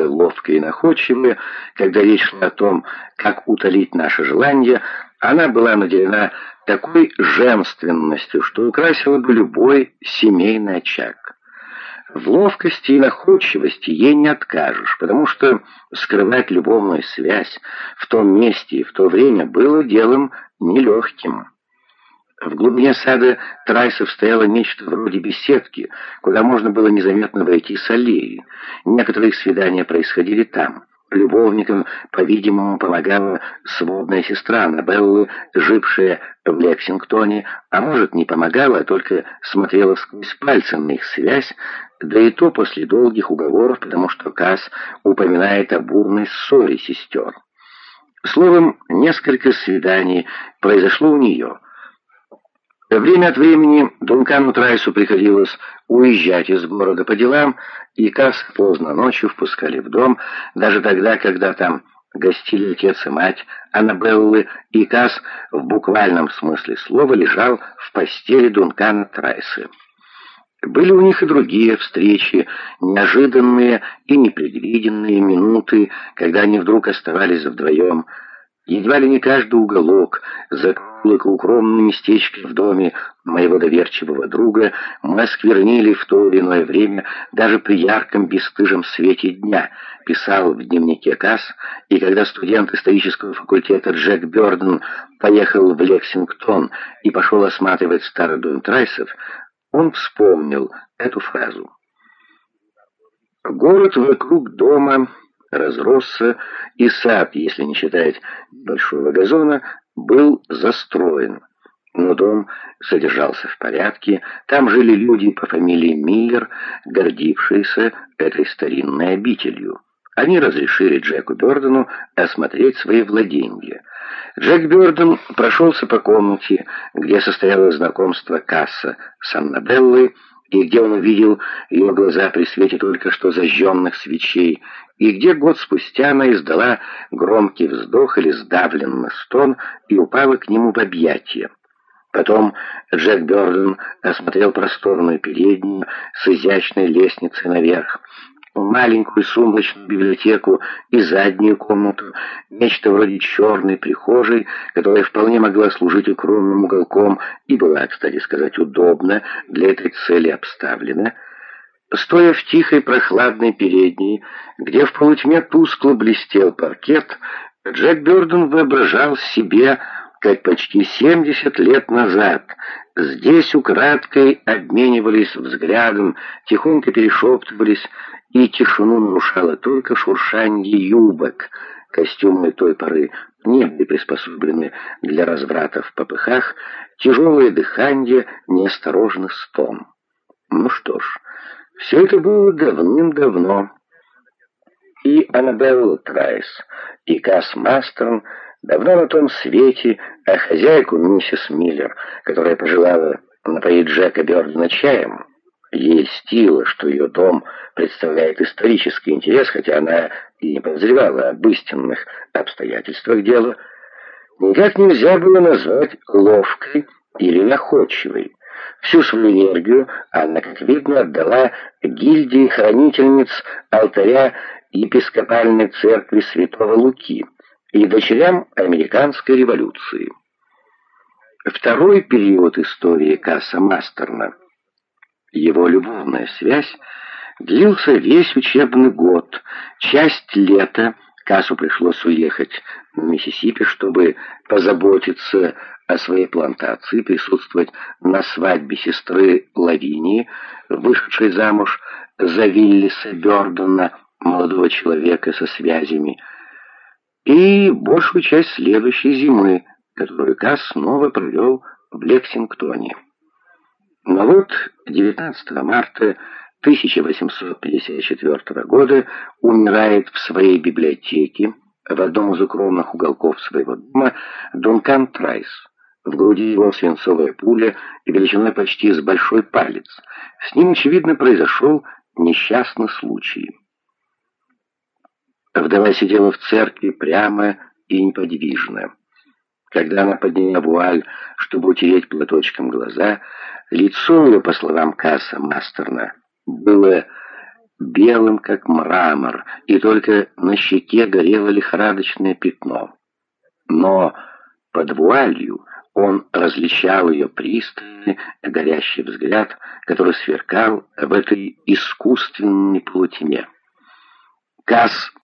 такое ловкое и находчивое, когда речь шла о том, как утолить наше желание, она была наделена такой женственностью, что украсила бы любой семейный очаг. В ловкости и находчивости ей не откажешь, потому что скрывать любовную связь в том месте и в то время было делом нелегким. В глубине сада Трайсов стояло нечто вроде беседки, куда можно было незаметно войти с аллеи. Некоторые свидания происходили там. Любовникам, по-видимому, помогала сводная сестра Аннабеллы, жившая в Лексингтоне, а может, не помогала, а только смотрела сквозь пальцы на их связь, да и то после долгих уговоров, потому что Касс упоминает о бурной ссоре сестер. Словом, несколько свиданий произошло у нее – Время от времени Дункану Трайсу приходилось уезжать из города по делам, и Касс поздно ночью впускали в дом, даже тогда, когда там гостили отец и мать Аннабеллы, и Касс в буквальном смысле слова лежал в постели Дункана Трайса. Были у них и другие встречи, неожиданные и непредвиденные минуты, когда они вдруг оставались вдвоем, Едва ли не каждый уголок, закулок и укромное местечко в доме моего доверчивого друга мы осквернили в то или иное время, даже при ярком бесстыжем свете дня, писал в дневнике Касс, и когда студент исторического факультета Джек Бёрден поехал в Лексингтон и пошел осматривать старый дом Трайсов, он вспомнил эту фразу. Город вокруг дома разросся, и сад, если не считать большого газона, был застроен. Но дом содержался в порядке, там жили люди по фамилии Миллер, гордившиеся этой старинной обителью. Они разрешили Джеку Бёрдену осмотреть свои владения. Джек Бёрден прошелся по комнате, где состоялось знакомство Касса с Аннабеллой, и где он увидел ее глаза при свете только что зажженных свечей, и где год спустя она издала громкий вздох или сдавленный стон и упала к нему в объятия. Потом Джек Бёрден осмотрел просторную переднюю с изящной лестницей наверх, маленькую сумрачную библиотеку и заднюю комнату, нечто вроде черной прихожей, которая вполне могла служить укромным уголком и была, кстати сказать, удобно для этой цели обставлена. Стоя в тихой прохладной передней, где в полутьме тускло блестел паркет, Джек Бёрден воображал себе, как почти 70 лет назад здесь украдкой обменивались взглядом, тихонько перешептывались, и тишину нарушало только шуршанье юбок. Костюмы той поры не были приспособлены для разврата в попыхах, тяжелое дыхание, неосторожный стон. Ну что ж, все это было давным-давно. И Аннабелла Трайс, и Касс Мастерн давно на том свете, а хозяйку миссис Миллер, которая пожелала напоить Джека Бёрдена чаем, Ей стило, что ее дом представляет исторический интерес, хотя она и не подозревала об истинных обстоятельствах дела, никак нельзя было назвать ловкой или находчивой. Всю свою энергию она, как видно, отдала гильдии хранительниц алтаря епископальной церкви Святого Луки и дочерям американской революции. Второй период истории Касса Мастерна – его любовная связь длился весь учебный год. Часть лета Кассу пришлось уехать в Миссисипи, чтобы позаботиться о своей плантации, присутствовать на свадьбе сестры Лавинии, вышедшей замуж за Виллиса Бёрдена, молодого человека со связями, и большую часть следующей зимы, которую Касс снова провел в Лексингтоне. Но вот 19 марта 1854 года умирает в своей библиотеке в одном из укромных уголков своего дома Дункан Трайс. В груди его свинцовая пуля и величиной почти с большой палец. С ним, очевидно, произошел несчастный случай. Вдова сидела в церкви прямо и неподвижно. Когда она подняла вуаль, чтобы утереть платочком глаза, лицо ее, по словам Касса Мастерна, было белым, как мрамор, и только на щеке горело лихорадочное пятно. Но под вуалью он различал ее пристальный, горящий взгляд, который сверкал в этой искусственной полутьме. Касс